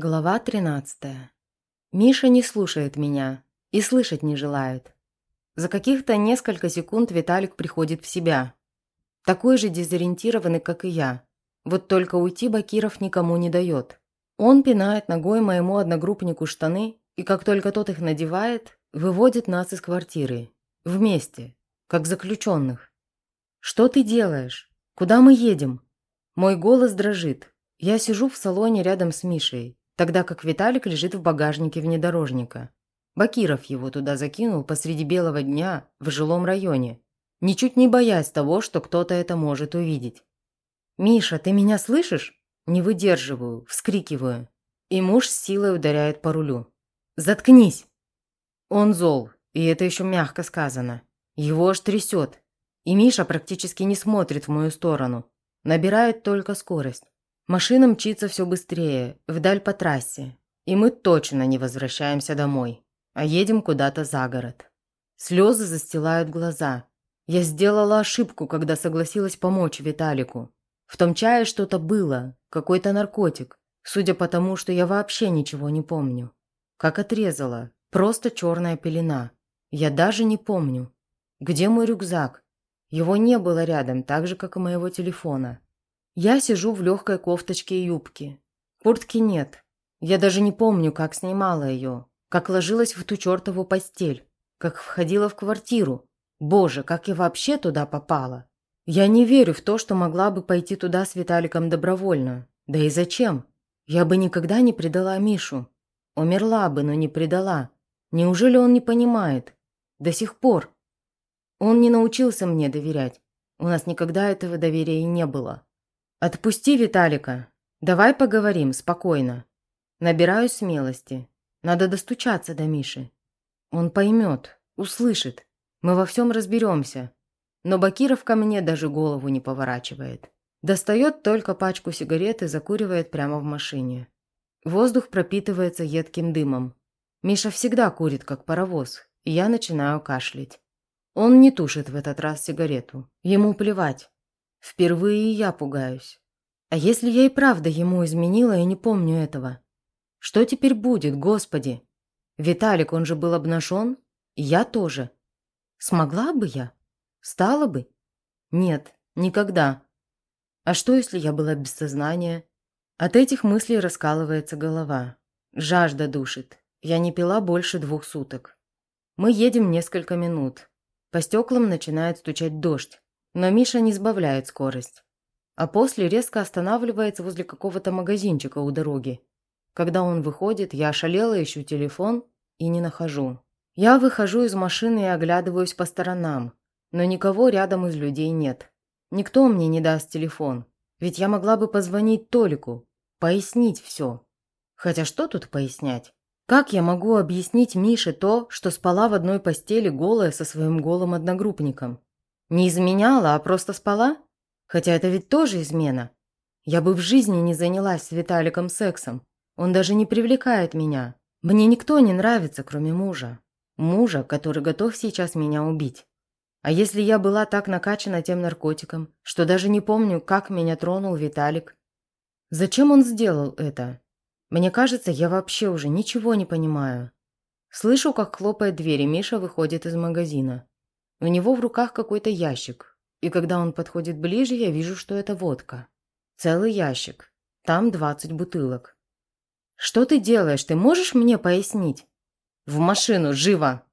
Глава 13. Миша не слушает меня и слышать не желает. За каких-то несколько секунд Виталик приходит в себя. Такой же дезориентированный, как и я. Вот только уйти Бакиров никому не дает. Он пинает ногой моему одногруппнику штаны, и как только тот их надевает, выводит нас из квартиры. Вместе, как заключенных. «Что ты делаешь? Куда мы едем?» Мой голос дрожит. Я сижу в салоне рядом с Мишей тогда как Виталик лежит в багажнике внедорожника. Бакиров его туда закинул посреди белого дня в жилом районе, ничуть не боясь того, что кто-то это может увидеть. «Миша, ты меня слышишь?» Не выдерживаю, вскрикиваю. И муж с силой ударяет по рулю. «Заткнись!» Он зол, и это еще мягко сказано. Его аж трясет. И Миша практически не смотрит в мою сторону. Набирает только скорость. Машина мчится все быстрее, вдаль по трассе. И мы точно не возвращаемся домой, а едем куда-то за город. Слезы застилают глаза. Я сделала ошибку, когда согласилась помочь Виталику. В том чае что-то было, какой-то наркотик, судя по тому, что я вообще ничего не помню. Как отрезала, просто черная пелена. Я даже не помню. Где мой рюкзак? Его не было рядом, так же, как и моего телефона. Я сижу в легкой кофточке и юбке. Куртки нет. Я даже не помню, как снимала ее, как ложилась в ту чертову постель, как входила в квартиру. Боже, как я вообще туда попала? Я не верю в то, что могла бы пойти туда с Виталиком добровольно. Да и зачем? Я бы никогда не предала Мишу. Умерла бы, но не предала. Неужели он не понимает? До сих пор. Он не научился мне доверять. У нас никогда этого доверия и не было. «Отпусти Виталика. Давай поговорим спокойно». Набираю смелости. Надо достучаться до Миши. Он поймет, услышит. Мы во всем разберемся. Но Бакиров ко мне даже голову не поворачивает. Достает только пачку сигарет и закуривает прямо в машине. Воздух пропитывается едким дымом. Миша всегда курит, как паровоз, и я начинаю кашлять. Он не тушит в этот раз сигарету. Ему плевать. Впервые я пугаюсь. А если я и правда ему изменила и не помню этого? Что теперь будет, господи? Виталик, он же был обнажен, я тоже. Смогла бы я? Стала бы? Нет, никогда. А что, если я была без сознания? От этих мыслей раскалывается голова. Жажда душит. Я не пила больше двух суток. Мы едем несколько минут. По стеклам начинает стучать дождь. Но Миша не сбавляет скорость. А после резко останавливается возле какого-то магазинчика у дороги. Когда он выходит, я ошалела, ищу телефон и не нахожу. Я выхожу из машины и оглядываюсь по сторонам, но никого рядом из людей нет. Никто мне не даст телефон, ведь я могла бы позвонить Толику, пояснить все. Хотя что тут пояснять? Как я могу объяснить Мише то, что спала в одной постели голая со своим голым одногруппником? Не изменяла, а просто спала? Хотя это ведь тоже измена. Я бы в жизни не занялась с Виталиком сексом. Он даже не привлекает меня. Мне никто не нравится, кроме мужа. Мужа, который готов сейчас меня убить. А если я была так накачана тем наркотиком, что даже не помню, как меня тронул Виталик? Зачем он сделал это? Мне кажется, я вообще уже ничего не понимаю. Слышу, как хлопает дверь, и Миша выходит из магазина. У него в руках какой-то ящик, и когда он подходит ближе, я вижу, что это водка. Целый ящик. Там 20 бутылок. «Что ты делаешь? Ты можешь мне пояснить?» «В машину, живо!»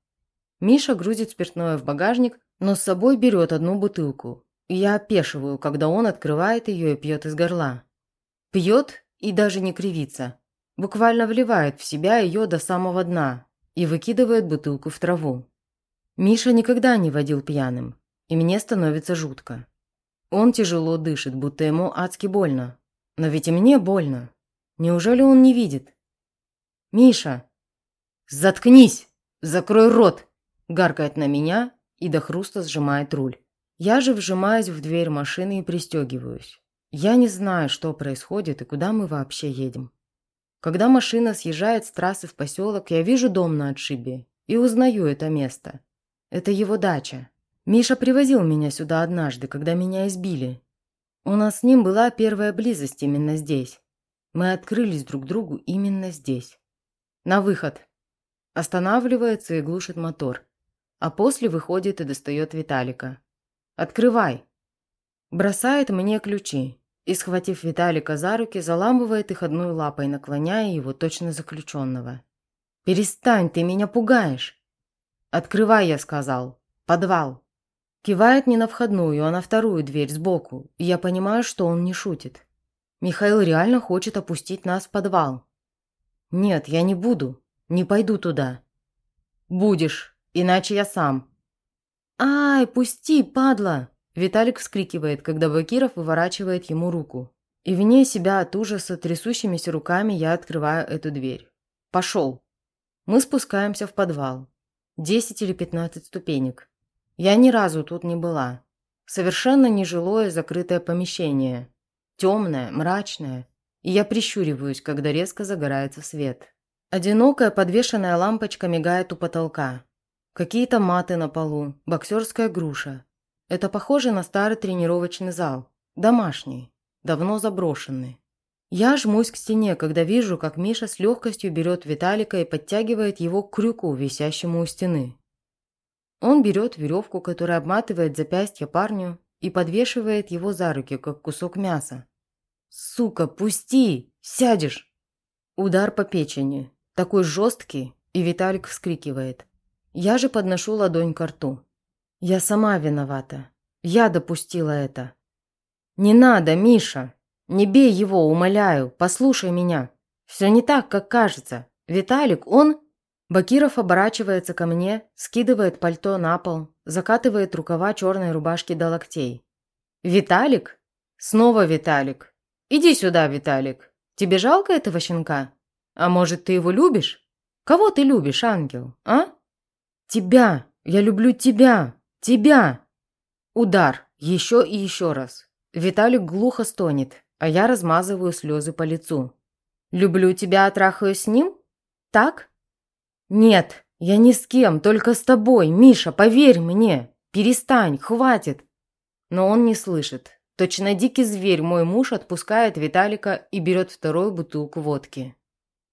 Миша грузит спиртное в багажник, но с собой берет одну бутылку. Я опешиваю, когда он открывает ее и пьет из горла. Пьет и даже не кривится. Буквально вливает в себя ее до самого дна и выкидывает бутылку в траву. Миша никогда не водил пьяным, и мне становится жутко. Он тяжело дышит, будто ему адски больно. Но ведь и мне больно. Неужели он не видит? «Миша!» «Заткнись! Закрой рот!» Гаркает на меня и до хруста сжимает руль. Я же вжимаюсь в дверь машины и пристегиваюсь. Я не знаю, что происходит и куда мы вообще едем. Когда машина съезжает с трассы в поселок, я вижу дом на отшибе и узнаю это место. Это его дача. Миша привозил меня сюда однажды, когда меня избили. У нас с ним была первая близость именно здесь. Мы открылись друг другу именно здесь. На выход. Останавливается и глушит мотор. А после выходит и достает Виталика. «Открывай!» Бросает мне ключи и, схватив Виталика за руки, заламывает их одной лапой, наклоняя его точно заключенного. «Перестань, ты меня пугаешь!» «Открывай», я сказал. «Подвал». Кивает не на входную, а на вторую дверь сбоку, и я понимаю, что он не шутит. Михаил реально хочет опустить нас в подвал. «Нет, я не буду. Не пойду туда». «Будешь, иначе я сам». «Ай, пусти, падла!» Виталик вскрикивает, когда Бакиров выворачивает ему руку. И вне себя от ужаса трясущимися руками я открываю эту дверь. «Пошел!» Мы спускаемся в подвал. Десять или пятнадцать ступенек. Я ни разу тут не была. Совершенно нежилое закрытое помещение. Темное, мрачное. И я прищуриваюсь, когда резко загорается свет. Одинокая подвешенная лампочка мигает у потолка. Какие-то маты на полу, боксерская груша. Это похоже на старый тренировочный зал. Домашний, давно заброшенный. Я жмусь к стене, когда вижу, как Миша с легкостью берет Виталика и подтягивает его к крюку, висящему у стены. Он берет веревку, которая обматывает запястье парню, и подвешивает его за руки, как кусок мяса. «Сука, пусти! Сядешь!» Удар по печени. Такой жесткий, и Виталик вскрикивает. Я же подношу ладонь к рту. Я сама виновата. Я допустила это. «Не надо, Миша!» «Не бей его, умоляю, послушай меня. Все не так, как кажется. Виталик, он...» Бакиров оборачивается ко мне, скидывает пальто на пол, закатывает рукава черной рубашки до локтей. «Виталик? Снова Виталик. Иди сюда, Виталик. Тебе жалко этого щенка? А может, ты его любишь? Кого ты любишь, ангел, а? Тебя! Я люблю тебя! Тебя!» Удар. Еще и еще раз. Виталик глухо стонет, а я размазываю слезы по лицу. «Люблю тебя, а трахаюсь с ним? Так?» «Нет, я ни с кем, только с тобой, Миша, поверь мне! Перестань, хватит!» Но он не слышит. Точно дикий зверь мой муж отпускает Виталика и берет вторую бутылку водки.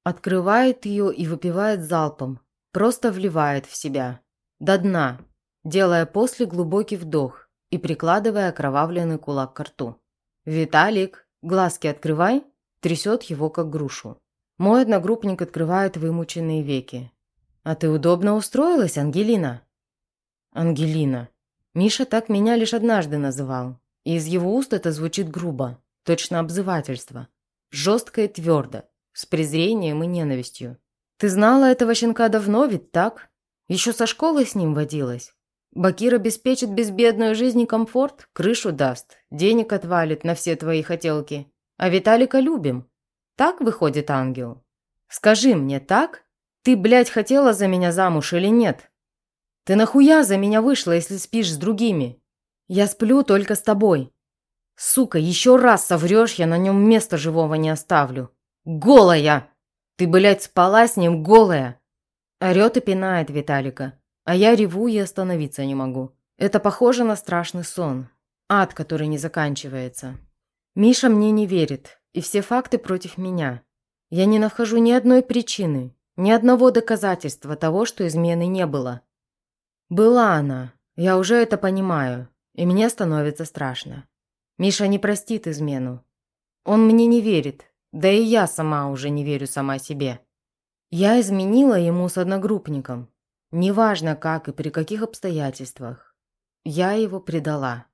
Открывает ее и выпивает залпом. Просто вливает в себя. До дна, делая после глубокий вдох и прикладывая окровавленный кулак к рту. «Виталик, Глазки открывай, трясет его как грушу. Мой одногруппник открывает вымученные веки. «А ты удобно устроилась, Ангелина?» «Ангелина». Миша так меня лишь однажды называл. И из его уст это звучит грубо, точно обзывательство. Жестко и твердо, с презрением и ненавистью. «Ты знала этого щенка давно, ведь так? Еще со школы с ним водилась?» Бакир обеспечит безбедную жизнь и комфорт, крышу даст, денег отвалит на все твои хотелки. А Виталика любим. Так выходит ангел? Скажи мне, так? Ты, блядь, хотела за меня замуж или нет? Ты нахуя за меня вышла, если спишь с другими? Я сплю только с тобой. Сука, еще раз соврешь, я на нем места живого не оставлю. Голая! Ты, блядь, спала с ним голая!» Орет и пинает Виталика. А я реву и остановиться не могу. Это похоже на страшный сон. Ад, который не заканчивается. Миша мне не верит, и все факты против меня. Я не нахожу ни одной причины, ни одного доказательства того, что измены не было. Была она, я уже это понимаю, и мне становится страшно. Миша не простит измену. Он мне не верит, да и я сама уже не верю сама себе. Я изменила ему с одногруппником, Неважно как и при каких обстоятельствах. Я его предала.